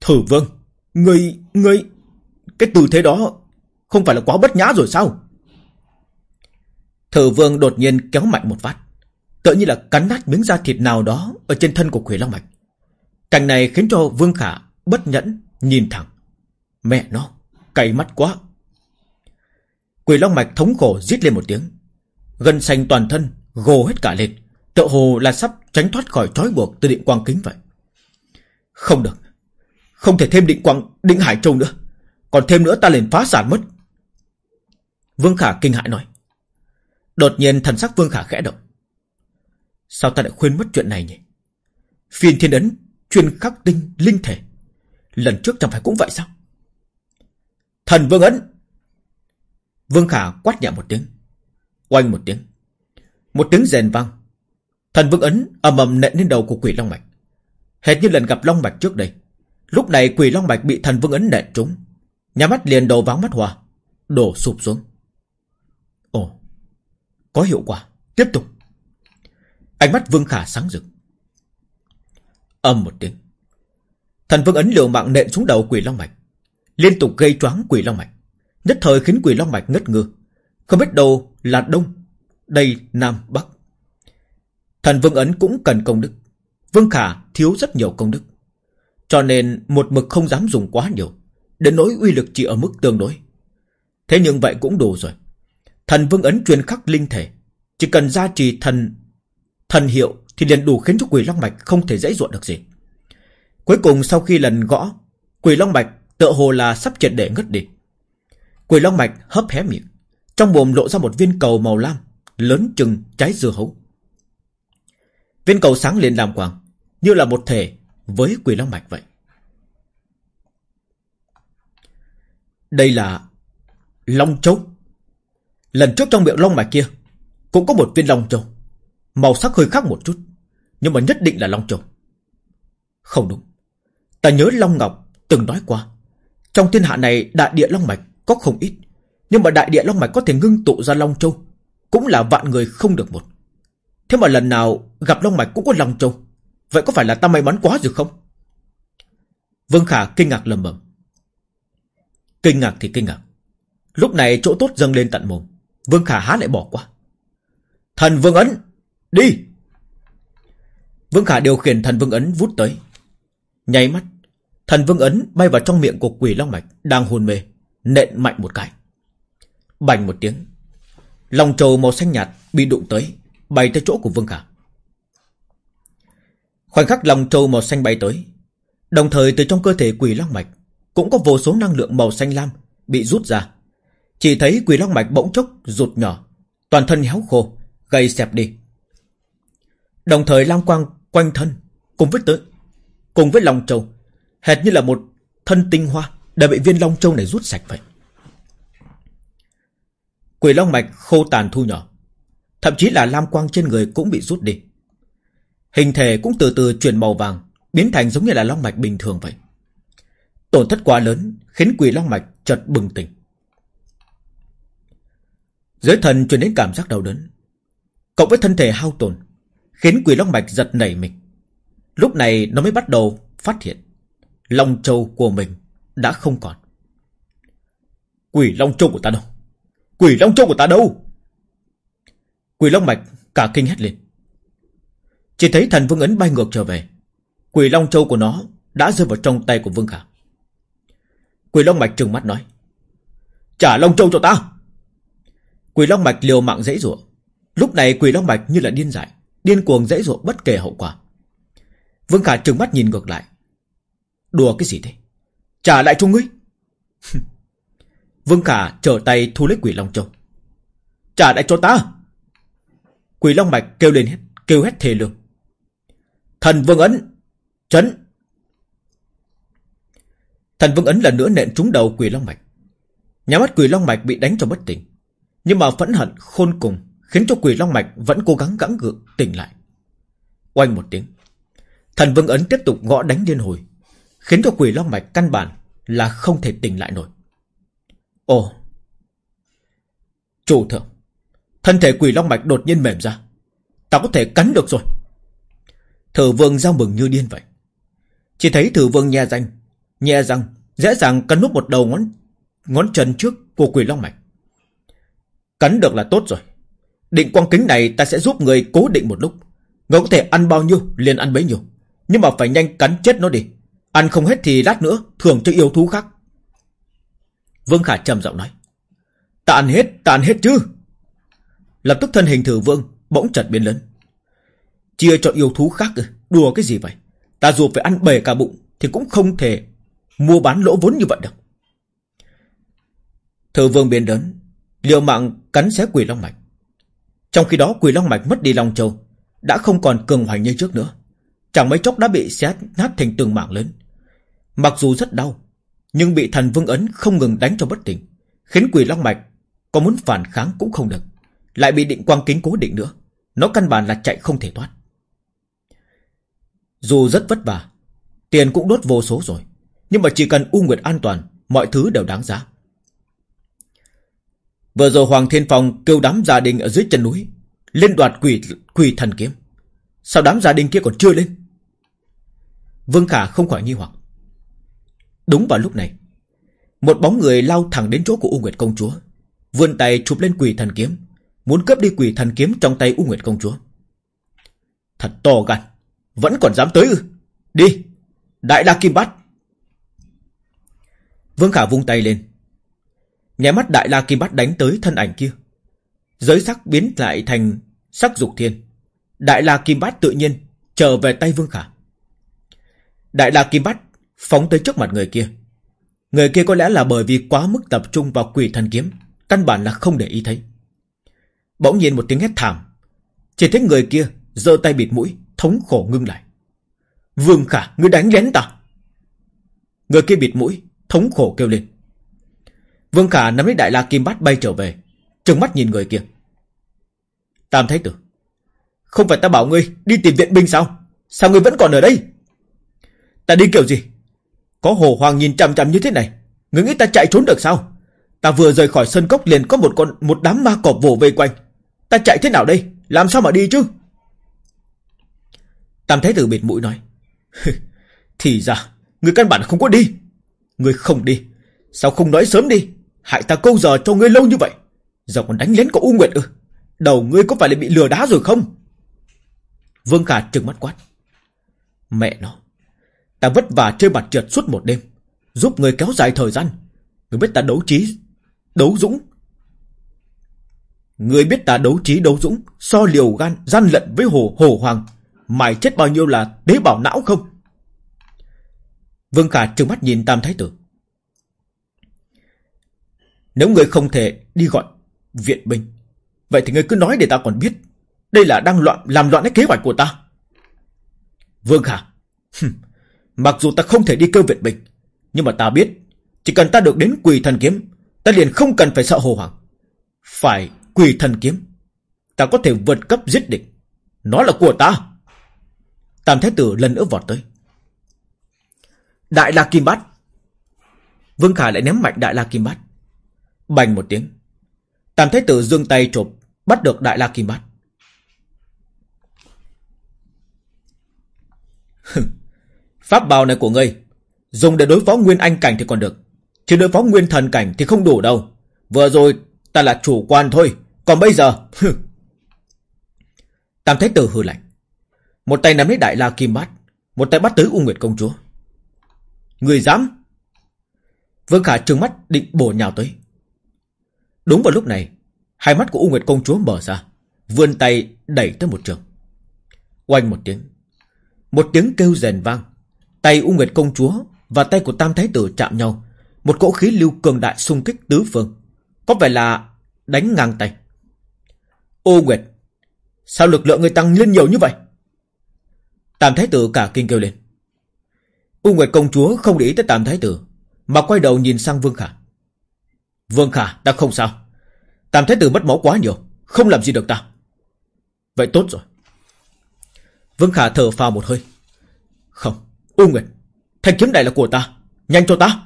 Thử vương Người, người Cái tư thế đó Không phải là quá bất nhã rồi sao? Thử vương đột nhiên kéo mạnh một phát tự như là cắn nát miếng da thịt nào đó Ở trên thân của quỷ long mạch. Cảnh này khiến cho Vương Khả bất nhẫn Nhìn thẳng. Mẹ nó Cay mắt quá. Quỷ long mạch thống khổ rít lên một tiếng gần xanh toàn thân Gồ hết cả lên Tựa hồ là sắp tránh thoát khỏi trói buộc từ điện quang kính vậy. Không được không thể thêm định quang, định hải châu nữa. Còn thêm nữa ta liền phá sản mất. Vương Khả kinh hãi nói. Đột nhiên thần sắc Vương Khả khẽ động. Sao ta lại khuyên mất chuyện này nhỉ? Phiên thiên ấn, Chuyên khắc tinh linh thể. Lần trước chẳng phải cũng vậy sao? Thần Vương Ấn! Vương Khả quát nhẹ một tiếng. Oanh một tiếng. Một tiếng rèn vang. Thần Vương Ấn ầm ầm nện lên đầu của quỷ Long Mạch. Hệt như lần gặp Long Mạch trước đây. Lúc này quỷ Long Mạch bị thần Vương Ấn nện trúng. Nhà mắt liền đầu váng mắt hòa Đổ sụp xuống. Ồ, Có hiệu quả. Tiếp tục. Ánh mắt Vương Khả sáng rực. Âm một tiếng. Thần Vương Ấn liều mạng nện xuống đầu quỷ Long Mạch Liên tục gây choáng quỷ Long Mạch Nhất thời khiến quỷ Long Mạch ngất ngơ Không biết đâu là Đông Đây Nam, Bắc. Thần Vương Ấn cũng cần công đức. Vương Khả thiếu rất nhiều công đức. Cho nên một mực không dám dùng quá nhiều, Đến nỗi uy lực chỉ ở mức tương đối. Thế nhưng vậy cũng đủ rồi. Thần Vương Ấn truyền khắc linh thể, Chỉ cần gia trì thần Thần hiệu thì liền đủ khiến cho quỷ long mạch không thể dễ dụa được gì. Cuối cùng sau khi lần gõ, Quỷ long mạch tựa hồ là sắp triệt để ngất đi. Quỷ long mạch hấp hé miệng, Trong mồm lộ ra một viên cầu màu lam, Lớn chừng trái dưa hấu. Viên cầu sáng liền làm quang, Như là một thể với quỷ long mạch vậy. Đây là Long Châu. Lần trước trong miệng Long Mạch kia, Cũng có một viên Long Châu. Màu sắc hơi khác một chút, Nhưng mà nhất định là Long Châu. Không đúng. Ta nhớ Long Ngọc từng nói qua, Trong thiên hạ này đại địa Long Mạch có không ít, Nhưng mà đại địa Long Mạch có thể ngưng tụ ra Long Châu Cũng là vạn người không được một. Thế mà lần nào gặp Long Mạch cũng có Long Châu. Vậy có phải là ta may mắn quá rồi không? Vương Khả kinh ngạc lầm bầm. Kinh ngạc thì kinh ngạc. Lúc này chỗ tốt dâng lên tận mồm. Vương Khả há lại bỏ qua. Thần Vương Ấn, Đi! Vương Khả điều khiển thần Vương Ấn vút tới. Nháy mắt, Thần Vương Ấn bay vào trong miệng của quỷ Long Mạch Đang hôn mê, Nện mạnh một cái. Bành một tiếng Lòng trầu màu xanh nhạt bị đụng tới, Bay tới chỗ của Vương Khả. Khoảnh khắc lòng trâu màu xanh bay tới. Đồng thời từ trong cơ thể quỷ Long Mạch Cũng có vô số năng lượng màu xanh lam Bị rút ra. Chỉ thấy quỷ Long Mạch bỗng chốc rụt nhỏ, Toàn thân héo khô Gây xẹp đi. Đồng thời lam quang quanh thân Cùng với tới, Cùng với Long Châu Hệt như là một thân tinh hoa Đã bị viên Long Châu này rút sạch vậy. Quỷ Long Mạch khô tàn thu nhỏ, Thậm chí là lam quang trên người cũng bị rút đi. Hình thể cũng từ từ chuyển màu vàng, Biến thành giống như là Long Mạch bình thường vậy. Tổn thất quá lớn, Khiến quỷ Long Mạch chợt bừng tỉnh. Giới thần truyền đến cảm giác đau đớn. Cộng với thân thể hao tổn, Khiến quỷ Long Mạch giật nảy mình. Lúc này nó mới bắt đầu phát hiện, Long Châu của mình đã không còn. Quỷ Long Châu của ta đâu? Quỷ Long Châu của ta đâu? Quỷ Long Mạch cả kinh hét lên. Chỉ thấy thần Vương Ấn bay ngược trở về. Quỷ Long Châu của nó Đã rơi vào trong tay của Vương Khả. Quỷ Long Mạch trừng mắt nói, Trả Long Châu cho ta. Quỷ Long Mạch liều mạng dễ dụa Lúc này Quỷ Long Mạch như là điên dại, Điên cuồng dễ dụa bất kể hậu quả. Vương Khả trừng mắt nhìn ngược lại. Đùa cái gì thế? Trả lại cho ngươi. Vương Khả trở tay thu lấy quỷ Long Châu. Trả lại cho ta. Quỷ Long Mạch kêu lên hết, Kêu hết thề lương. Thần Vương Ấn Chấn Thần Vương Ấn lần nữa nện trúng đầu quỷ Long Mạch. Nhà mắt quỷ Long Mạch bị đánh cho bất tỉnh. Nhưng mà phẫn hận, khôn cùng, Khiến cho quỷ Long Mạch vẫn cố gắng gắng gượng, tỉnh lại. Oanh một tiếng, Thần Vương Ấn tiếp tục gõ đánh điên hồi, Khiến cho quỷ Long Mạch căn bản Là không thể tỉnh lại nổi. Ồ! Chủ thượng, Thân thể quỷ Long Mạch đột nhiên mềm ra. Ta có thể cắn được rồi. Thử vương giao mừng như điên vậy. Chỉ thấy thử vương nhẹ danh Nhẹ răng Dễ dàng cắn nút một đầu ngón Ngón chân trước của quỷ Long Mạch. Cắn được là tốt rồi. Định quang kính này ta sẽ giúp người cố định một lúc. Người có thể ăn bao nhiêu liền ăn bấy nhiêu. Nhưng mà phải nhanh cắn chết nó đi. Ăn không hết thì lát nữa Thưởng cho yêu thú khác. Vương Khả trầm giọng nói. Ta ăn hết, ta ăn hết chứ. Lập tức thân hình thử vương Bỗng chật biến lớn. Chia cho yêu thú khác Đùa cái gì vậy? Ta dù phải ăn bể cả bụng Thì cũng không thể mua bán lỗ vốn như vậy được Thử vương biến đớn Liều mạng cắn xé quỷ long mạch. Trong khi đó quỷ long mạch mất đi long châu, Đã không còn cường hoành như trước nữa. Chẳng mấy chốc đã bị xé nát thành từng mảng lớn. Mặc dù rất đau, Nhưng bị thần vương ấn không ngừng đánh cho bất tỉnh, Khiến quỷ long mạch Có muốn phản kháng cũng không được. Lại bị định quang kính cố định nữa, Nó căn bản là chạy không thể thoát. Dù rất vất vả Tiền cũng đốt vô số rồi Nhưng mà chỉ cần U Nguyệt an toàn Mọi thứ đều đáng giá. Vừa rồi Hoàng Thiên Phong kêu đám gia đình ở dưới chân núi Lên đoạt quỷ, quỷ thần kiếm. Sao đám gia đình kia còn chưa lên? Vương Khả không khỏi nghi hoặc. Đúng vào lúc này Một bóng người lao thẳng đến chỗ của U Nguyệt Công Chúa Vươn tay chụp lên quỷ thần kiếm Muốn cướp đi quỷ thần kiếm trong tay U Nguyệt Công Chúa. Thật to gan. Vẫn còn dám tới ư? Đi Đại La Kim Bát. Vương Khả vung tay lên. Nhé mắt Đại La Kim Bát đánh tới thân ảnh kia. Giới sắc biến lại thành sắc dục thiên. Đại La Kim Bát tự nhiên trở về tay Vương Khả. Đại La Kim Bát phóng tới trước mặt người kia. Người kia có lẽ là bởi vì quá mức tập trung vào quỷ thần kiếm, căn bản là không để ý thấy. Bỗng nhiên một tiếng hét thảm, chỉ thấy người kia giơ tay bịt mũi, thống khổ ngưng lại. Vương Khả, ngươi đánh lén ta. Người kia bịt mũi, thống khổ kêu lên. Vương Khả nắm lấy đại la kim bát bay trở về, trừng mắt nhìn người kia. Tam Thái Tử, không phải ta bảo ngươi đi tìm viện binh sao? Sao ngươi vẫn còn ở đây? Ta đi kiểu gì? Có hồ hoàng nhìn chằm chằm như thế này, ngươi nghĩ ta chạy trốn được sao? Ta vừa rời khỏi sân cốc liền có một con một đám ma cọp vồ vây quanh. Ta chạy thế nào đây? Làm sao mà đi chứ? Tam Thái Tử bịt mũi nói. Thì ra, người căn bản không có đi. Người không đi. Sao không nói sớm đi? Hại ta câu giờ cho ngươi lâu như vậy. Giờ còn đánh lén cậu U Nguyệt ư? Đầu ngươi có phải là bị lừa đá rồi không? Vương Khả trừng mắt quát. Mẹ nó. Ta vất vả chơi mặt trượt suốt một đêm. Giúp người kéo dài thời gian. Người biết ta đấu trí, đấu dũng. Người biết ta đấu trí đấu dũng, so liều gan, gian lận với hồ hồ hoàng. Mày chết bao nhiêu là tế bào não không? Vương Khả trừng mắt nhìn Tam Thái Tử. Nếu người không thể đi gọi viện binh, vậy thì người cứ nói để ta còn biết. Đây là đang loạn làm loạn cái kế hoạch của ta. Vương Khả, mặc dù ta không thể đi kêu viện binh, nhưng mà ta biết, chỉ cần ta được đến quỳ thần kiếm, ta liền không cần phải sợ hồ hoàng. Phải quỳ thần kiếm, ta có thể vượt cấp giết địch. Nó là của ta. Tam Thái Tử lần nữa vọt tới. Đại La Kim Bát. Vương Khả lại ném mạnh Đại La Kim Bát. Bành một tiếng. Tam Thái Tử dương tay chộp, bắt được Đại La Kim Bát. Pháp bào này của ngươi, dùng để đối phó Nguyên Anh Cảnh thì còn được. Chứ đối phó Nguyên Thần Cảnh thì không đủ đâu. Vừa rồi ta là chủ quan thôi, còn bây giờ... Tam Thái Tử hư lạnh. Một tay nắm lấy Đại La Kim Bát, một tay bắt tới U Nguyệt Công Chúa. Người dám? Vương Khả trừng mắt định bổ nhào tới. Đúng vào lúc này, hai mắt của U Nguyệt Công Chúa mở ra, vươn tay đẩy tới một trường. Oanh một tiếng. Một tiếng kêu rèn vang. Tay U Nguyệt Công Chúa và tay của Tam Thái Tử chạm nhau. Một cỗ khí lưu cường đại xung kích tứ phương. Có vẻ là đánh ngang tay. U Nguyệt, sao lực lượng người tăng lên nhiều như vậy? Tam Thái Tử cả kinh kêu lên. U Nguyệt Công Chúa không để ý tới Tam Thái Tử, mà quay đầu nhìn sang Vương Khả. Vương Khả, ta không sao. Tam Thái Tử mất máu quá nhiều, không làm gì được ta. Vậy tốt rồi. Vương Khả thở phào một hơi. Không, U Nguyệt, thanh kiếm này là của ta, nhanh cho ta.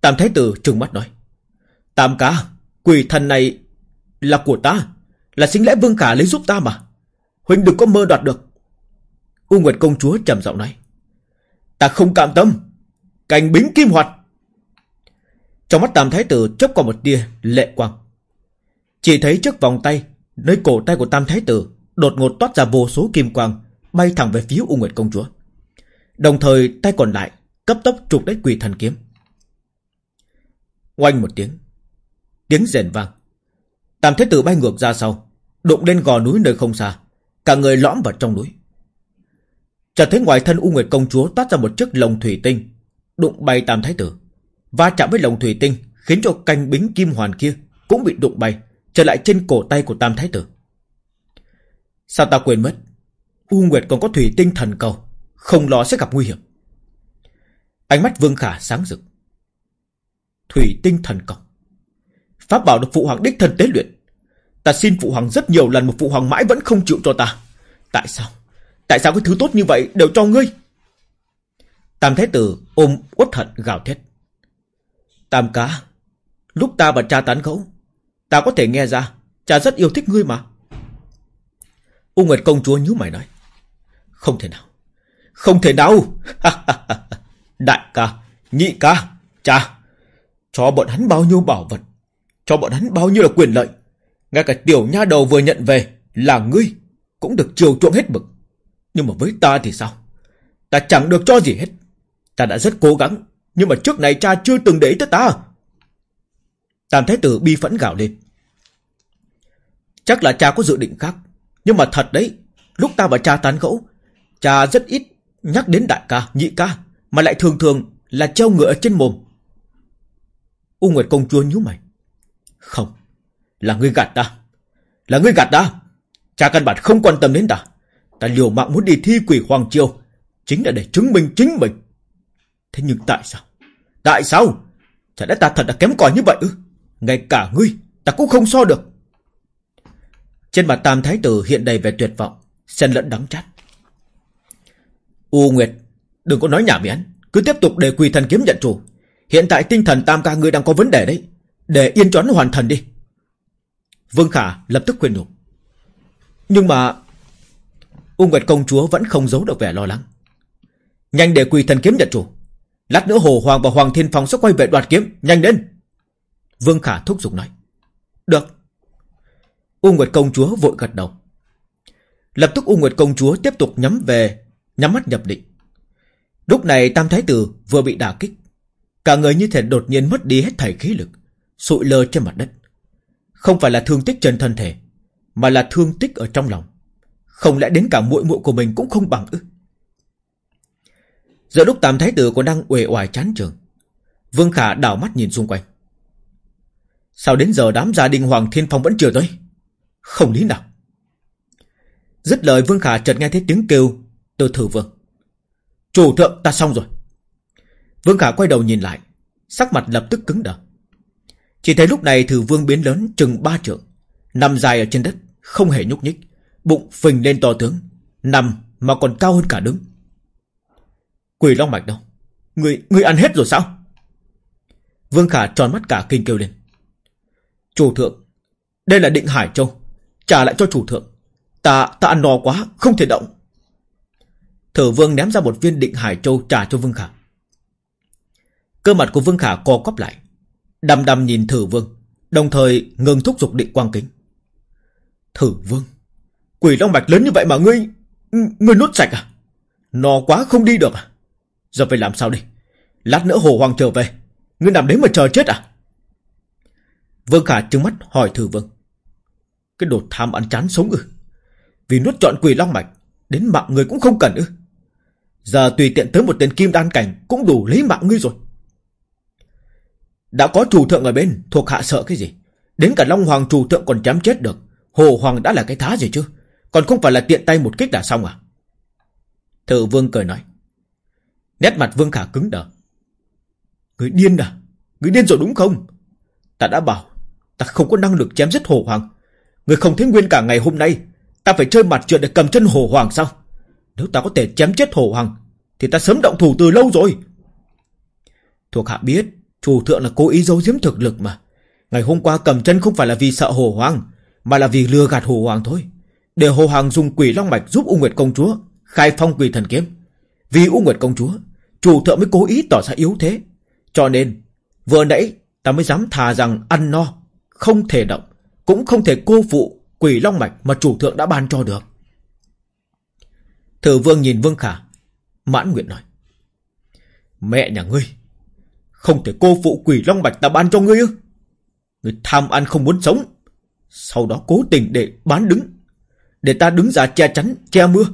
Tam Thái Tử trừng mắt nói. Tam cá quỷ thần này là của ta, là chính lẽ Vương Khả lấy giúp ta mà. Huynh đừng có mơ đoạt được. U Nguyệt công chúa trầm giọng nói. Ta không cam tâm. Cành bính kim hoạt. Trong mắt tam thái tử chớp qua một tia lệ quang. Chỉ thấy trước vòng tay, nơi cổ tay của tam thái tử, đột ngột toát ra vô số kim quang, bay thẳng về phía U Nguyệt công chúa. Đồng thời tay còn lại, cấp tốc trục lấy quỷ thần kiếm. Oanh một tiếng. Tiếng rền vang. Tam thái tử bay ngược ra sau, đụng lên gò núi nơi không xa. Cả người lõm vào trong núi. Chợt thấy ngoài thân U Nguyệt công chúa toát ra một chiếc lồng thủy tinh, đụng bay Tam Thái tử. Va chạm với lồng thủy tinh, khiến cho canh bính kim hoàn kia cũng bị đụng bay, trở lại trên cổ tay của Tam Thái tử. Sao ta quên mất? U Nguyệt còn có thủy tinh thần cầu, không lo sẽ gặp nguy hiểm. Ánh mắt Vương Khả sáng rực. Thủy tinh thần cầu. Pháp bảo được phụ hoàng đích thân tế luyện. Ta xin phụ hoàng rất nhiều lần một phụ hoàng mãi vẫn không chịu cho ta. Tại sao? Tại sao cái thứ tốt như vậy đều cho ngươi? Tam Thái Tử ôm uất hận gào thét. Tam cá, lúc ta và cha tán gẫu, ta có thể nghe ra, cha rất yêu thích ngươi mà. U Nguyệt công chúa nhíu mày nói. Không thể nào, không thể nào. Đại ca, nhị ca, cha, cho bọn hắn bao nhiêu bảo vật, cho bọn hắn bao nhiêu là quyền lợi. Ngay cả tiểu nha đầu vừa nhận về là ngươi, cũng được chiều chuộng hết mực. Nhưng mà với ta thì sao? Ta chẳng được cho gì hết. Ta đã rất cố gắng, nhưng mà trước này cha chưa từng để ý tới ta. Tam Thái Tử bi phẫn gào lên. Chắc là cha có dự định khác. Nhưng mà thật đấy, lúc ta và cha tán gẫu, cha rất ít nhắc đến đại ca, nhị ca, mà lại thường thường là treo ngựa trên mồm. U Nguyệt công chúa nhíu mày. Không, là ngươi gạt ta. Là ngươi gạt ta. Cha căn bản không quan tâm đến ta. Ta liều mạng muốn đi thi quỷ Hoàng Triều Chính là để chứng minh chính mình Thế nhưng tại sao Tại sao Chả lẽ ta thật là kém cỏi như vậy ư? Ngay cả ngươi, ta cũng không so được. Trên mặt Tam Thái Tử hiện đầy vẻ tuyệt vọng, xen lẫn đắng chát. U Nguyệt, đừng có nói nhảm miễn, cứ tiếp tục để quỳ thần kiếm nhận chủ. Hiện tại tinh thần Tam ca ngươi đang có vấn đề đấy, để yên choán hoàn thần đi. Vương Khả lập tức khuyên nhủ. Nhưng mà... U Nguyệt công chúa vẫn không giấu được vẻ lo lắng. Nhanh để quỳ thần kiếm nhận chủ. Lát nữa Hồ Hoàng và Hoàng Thiên Phong sẽ quay về đoạt kiếm. Nhanh lên. Vương Khả thúc giục nói. Được. U Nguyệt công chúa vội gật đầu. Lập tức U Nguyệt công chúa tiếp tục nhắm về, nhắm mắt nhập định. Lúc này Tam Thái Tử vừa bị đả kích. Cả người như thể đột nhiên mất đi hết thảy khí lực. Sụi lơ trên mặt đất. Không phải là thương tích trên thân thể, mà là thương tích ở trong lòng. Không lẽ đến cả muội muội của mình cũng không bằng ư? Giữa lúc Tam Thái Tử còn đang uể oải chán trường, Vương Khả đảo mắt nhìn xung quanh. Sao đến giờ đám gia đình Hoàng Thiên Phong vẫn chưa tới? Không lý nào. Dứt lời Vương Khả chợt nghe thấy tiếng kêu từ thử vương. Chủ thượng ta xong rồi. Vương Khả quay đầu nhìn lại, sắc mặt lập tức cứng đờ. Chỉ thấy lúc này thử vương biến lớn chừng ba trượng, nằm dài ở trên đất, không hề nhúc nhích, bụng phình lên to tướng, nằm mà còn cao hơn cả đứng. Quỷ Long Mạch đâu? Người, người ăn hết rồi sao? Vương Khả tròn mắt cả kinh kêu lên. Chủ thượng, đây là định Hải Châu. Trả lại cho chủ thượng. Ta, ta ăn no quá, không thể động. Thử Vương ném ra một viên định Hải Châu trả cho Vương Khả. Cơ mặt của Vương Khả co quắp lại. Đầm đầm nhìn Thử Vương, đồng thời ngừng thúc giục định quang kính. Thử Vương, quỷ long mạch lớn như vậy mà ngươi, ngươi nuốt sạch à? Nó quá không đi được à? Giờ phải làm sao đây? Lát nữa Hồ Hoàng trở về, ngươi nằm đấy mà chờ chết à? Vương Khả trừng mắt hỏi Thử Vương. Cái đồ tham ăn chán sống ư? Vì nuốt trọn quỷ long mạch, đến mạng người cũng không cần ư? Giờ tùy tiện tới một tên kim đan cảnh cũng đủ lấy mạng ngươi rồi. Đã có chủ thượng ở bên, thuộc hạ sợ cái gì? Đến cả Long Hoàng chủ thượng còn chém chết được. Hồ Hoàng đã là cái thá gì chứ? Còn không phải là tiện tay một kích đã xong à? Thử Vương cười nói. Nét mặt Vương Khả cứng đờ. Người điên à? Người điên rồi đúng không? Ta đã bảo, ta không có năng lực chém giết Hồ Hoàng. Người không thấy nguyên cả ngày hôm nay, ta phải chơi mặt chuyện để cầm chân Hồ Hoàng sao? Nếu ta có thể chém chết Hồ Hoàng, thì ta sớm động thủ từ lâu rồi. Thuộc hạ biết, chủ thượng là cố ý giấu giếm thực lực mà. Ngày hôm qua cầm chân không phải là vì sợ Hồ Hoàng, mà là vì lừa gạt Hồ Hoàng thôi. Để Hồ Hoàng dùng quỷ long mạch giúp U Nguyệt Công Chúa khai phong quỷ thần kiếm. Vì U Nguyệt Công Chúa, chủ thượng mới cố ý tỏ ra yếu thế. Cho nên, vừa nãy ta mới dám thà rằng ăn no, không thể động, cũng không thể cô phụ quỷ long mạch mà chủ thượng đã ban cho được. Thử vương nhìn Vương Khả, mãn nguyện nói. Mẹ nhà ngươi, không thể cô phụ quỷ long mạch ta ban cho ngươi ư? Ngươi tham ăn không muốn sống, sau đó cố tình để bán đứng, để ta đứng ra che chắn, che mưa,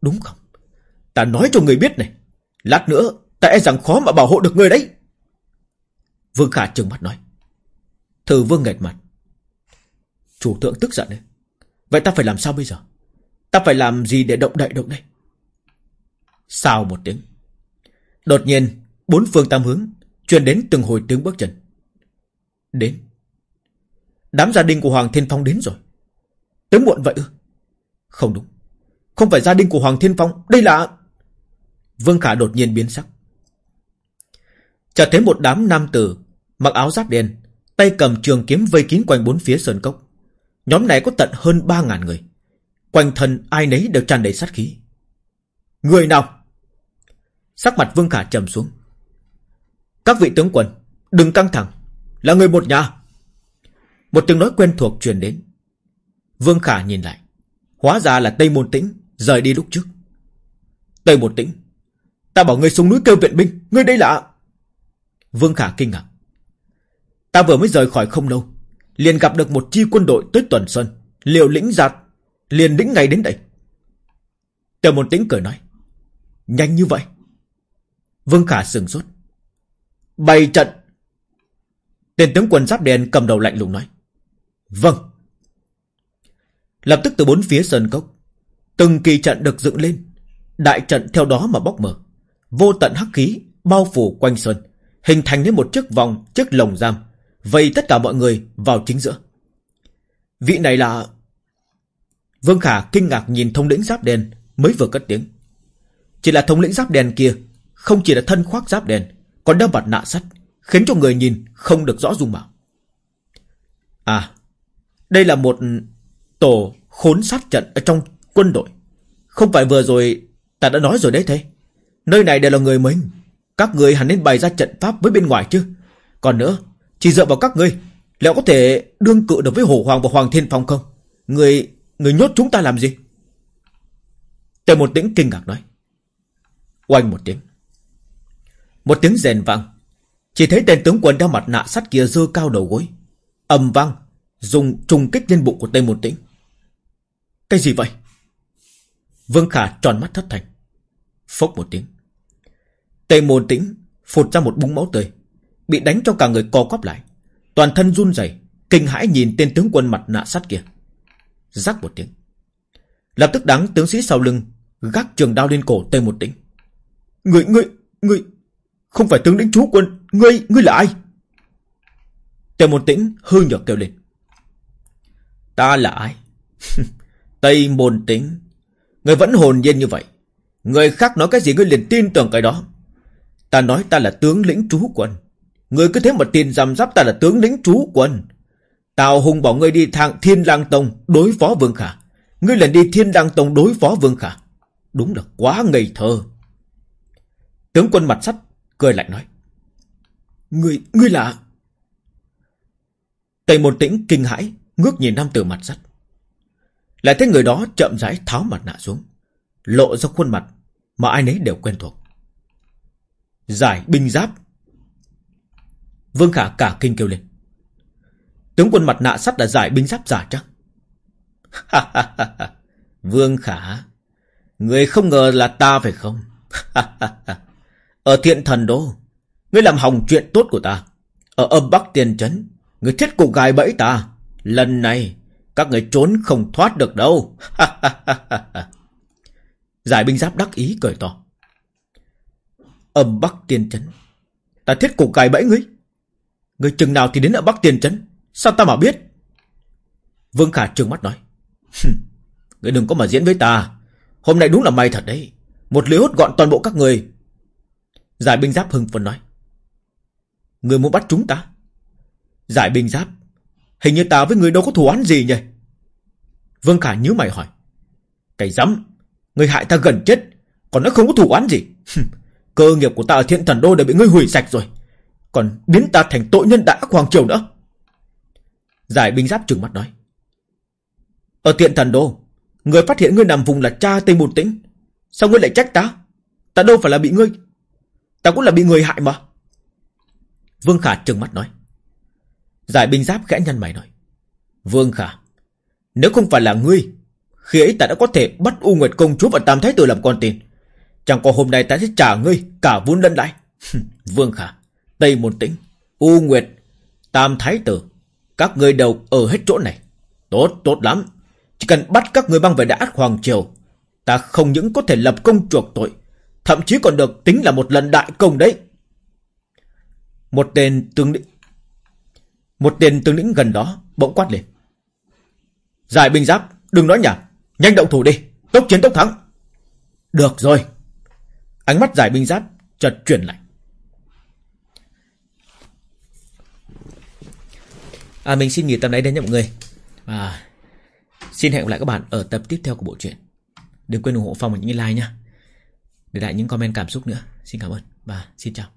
đúng không? Ta nói cho người biết này, lát nữa ta e rằng khó mà bảo hộ được người đấy. Vương Khả trừng mắt nói. Thử vương nghẹt mặt. Chủ thượng tức giận đấy. Vậy ta phải làm sao bây giờ? Ta phải làm gì để động đậy động đây? Sao một tiếng. Đột nhiên, bốn phương tam hướng, truyền đến từng hồi tiếng bước chân. Đến. Đám gia đình của Hoàng Thiên Phong đến rồi. Tới muộn vậy ư? Không đúng. Không phải gia đình của Hoàng Thiên Phong, đây là... Vương Khả đột nhiên biến sắc. Chợt thấy một đám nam tử mặc áo giáp đen, tay cầm trường kiếm vây kín quanh bốn phía sơn cốc. Nhóm này có tận hơn ba ngàn người. Quanh thân ai nấy đều tràn đầy sát khí. Người nào? Sắc mặt Vương Khả trầm xuống. Các vị tướng quân, đừng căng thẳng. Là người một nhà. Một tiếng nói quen thuộc truyền đến. Vương Khả nhìn lại. Hóa ra là Tây Môn Tĩnh, rời đi lúc trước. Tây Môn Tĩnh. Ta bảo ngươi xuống núi kêu viện binh, ngươi đây là... Vương Khả kinh ngạc. Ta vừa mới rời khỏi không lâu, liền gặp được một chi quân đội tới Tuần Sơn, liệu lĩnh giạt, liền lĩnh ngay đến đây. Tây Môn Tĩnh cười nói, nhanh như vậy. Vương Khả sừng sốt. Bày trận. Tên tướng quân giáp đen cầm đầu lạnh lùng nói. Vâng. Lập tức từ bốn phía sơn cốc, từng kỳ trận được dựng lên, đại trận theo đó mà bóc mở. Vô tận hắc khí bao phủ quanh sơn, Hình thành nên một chiếc vòng Chiếc lồng giam Vây tất cả mọi người vào chính giữa. Vị này là Vương Khả kinh ngạc nhìn thông lĩnh giáp đen Mới vừa cất tiếng. Chỉ là thông lĩnh giáp đen kia Không chỉ là thân khoác giáp đen Còn đeo mặt nạ sắt Khiến cho người nhìn không được rõ dung mạo. À Đây là một tổ khốn sát trận ở trong quân đội. Không phải vừa rồi Ta đã nói rồi đấy thế Nơi này đều là người mình. Các người hẳn nên bày ra trận pháp với bên ngoài chứ. Còn nữa, Chỉ dựa vào các ngươi Liệu có thể đương cự được với Hổ Hoàng và Hoàng Thiên Phong không? Người Người nhốt chúng ta làm gì? Tề một tiếng kinh ngạc nói. Oanh một tiếng. Một tiếng rèn vang. Chỉ thấy tên tướng quân đeo mặt nạ sắt kia dơ cao đầu gối. Ầm vang, Dùng trùng kích lên bụng của Tây Môn Tĩnh. Cái gì vậy? Vương Khả tròn mắt thất thành. Phốc một tiếng. Tề Môn Tĩnh phụt ra một búng máu tươi Bị đánh cho cả người co quắp lại. Toàn thân run rẩy Kinh hãi nhìn tên tướng quân mặt nạ sắt kia. Rắc một tiếng. Lập tức đáng tướng sĩ sau lưng Gác trường đao lên cổ Tề Một Tĩnh. Người, người, người Không phải tướng lĩnh chú quân Ngươi, ngươi là ai? Tề Một Tĩnh hư nhược kêu lên. Ta là ai? Tây Môn Tĩnh Người vẫn hồn nhiên như vậy Người khác nói cái gì ngươi liền tin tưởng cái đó Ta nói ta là tướng lĩnh trú quân Ngươi cứ thế mà tin rằm giáp ta là tướng lĩnh trú quân Tào Hùng bảo ngươi đi thang Thiên Lang Tông đối phó Vương Khả. Ngươi lần đi Thiên Lang Tông đối phó Vương Khả. Đúng là quá ngây thơ. Tướng quân mặt sắt cười lạnh nói. Ngươi, ngươi là... Tây Môn tĩnh kinh hãi, ngước nhìn nam tử mặt sắt. Lại thấy người đó chậm rãi tháo mặt nạ xuống. Lộ ra khuôn mặt mà ai nấy đều quen thuộc. Giải binh giáp. Vương Khả cả kinh kêu lên. Tướng quân mặt nạ sắt là giải binh giáp giả chắc. Vương Khả, người không ngờ là ta phải không? Ở thiện thần đô, ngươi làm hỏng chuyện tốt của ta. Ở âm Bắc tiền Trấn, người thiết cục gài bẫy ta. Lần này, các người trốn không thoát được đâu. Giải binh giáp đắc ý cười to. Âm Bắc Tiên Trấn, ta thiết cục cài bẫy ngươi. Ngươi chừng nào thì đến ở Bắc Tiên Trấn? Sao ta mà biết? Vương Khả trừng mắt nói. Ngươi đừng có mà diễn với ta. Hôm nay đúng là may thật đấy. Một lưới hút gọn toàn bộ các người. Giải binh giáp hưng phấn nói. Người muốn bắt chúng ta? Giải binh giáp. Hình như ta với người đâu có thù án gì nhỉ? Vương Khả nhíu mày hỏi. Cái dám Người hại ta gần chết. Còn nó không có thù án gì. Cơ nghiệp của ta ở thiện thần đô đã bị ngươi hủy sạch rồi. Còn biến ta thành tội nhân đã hoàng triều nữa. Giải binh giáp trừng mắt nói. Ở tiện thần đô, người phát hiện ngươi nằm vùng là cha Tây Môn Tĩnh. Sao ngươi lại trách ta? Ta đâu phải là bị ngươi. Ta cũng là bị người hại mà. Vương Khả trừng mắt nói. Giải binh giáp khẽ nhăn mày nói. Vương Khả, nếu không phải là ngươi, khi ấy ta đã có thể bắt U Nguyệt Công Chúa và Tam Thái Tử làm con tin. Chẳng có hôm nay ta sẽ trả ngươi cả vốn lẫn lại. Vương Khả, Tây Môn Tĩnh, U Nguyệt, Tam Thái Tử, các người đều ở hết chỗ này. Tốt, tốt lắm. Chỉ cần bắt các người băng về đã Hoàng Triều. Ta không những có thể lập công chuộc tội. Thậm chí còn được tính là một lần đại công đấy. Một tên tướng lĩnh... Một tên tướng lĩnh gần đó bỗng quát lên. Giải binh giáp, đừng nói nhảm. Nhanh động thủ đi. Tốc chiến tốc thắng. Được rồi. Ánh mắt giải binh giáp chợt chuyển lại. À, mình xin nghỉ tập này đến nha mọi người. Và xin hẹn gặp lại các bạn ở tập tiếp theo của bộ truyện. Đừng quên ủng hộ Phong bằng những like nhé. Để lại những comment cảm xúc nữa. Xin cảm ơn và xin chào.